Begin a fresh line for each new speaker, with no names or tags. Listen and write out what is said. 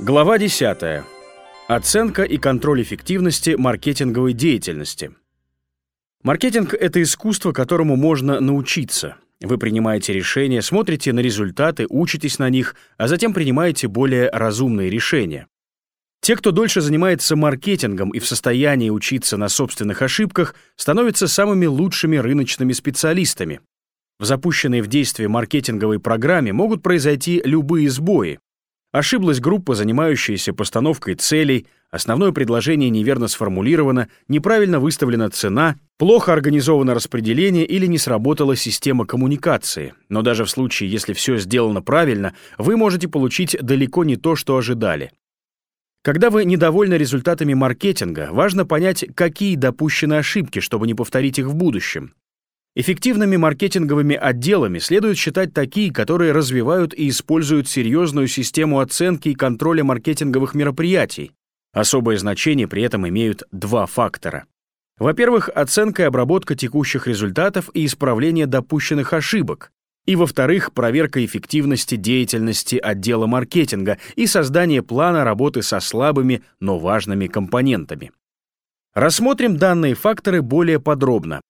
Глава 10. Оценка и контроль эффективности маркетинговой деятельности. Маркетинг — это искусство, которому можно научиться. Вы принимаете решения, смотрите на результаты, учитесь на них, а затем принимаете более разумные решения. Те, кто дольше занимается маркетингом и в состоянии учиться на собственных ошибках, становятся самыми лучшими рыночными специалистами. В запущенной в действие маркетинговой программе могут произойти любые сбои, Ошиблась группа, занимающаяся постановкой целей, основное предложение неверно сформулировано, неправильно выставлена цена, плохо организовано распределение или не сработала система коммуникации. Но даже в случае, если все сделано правильно, вы можете получить далеко не то, что ожидали. Когда вы недовольны результатами маркетинга, важно понять, какие допущены ошибки, чтобы не повторить их в будущем. Эффективными маркетинговыми отделами следует считать такие, которые развивают и используют серьезную систему оценки и контроля маркетинговых мероприятий. Особое значение при этом имеют два фактора. Во-первых, оценка и обработка текущих результатов и исправление допущенных ошибок. И, во-вторых, проверка эффективности деятельности отдела маркетинга и создание плана работы со слабыми, но важными компонентами. Рассмотрим данные факторы более подробно,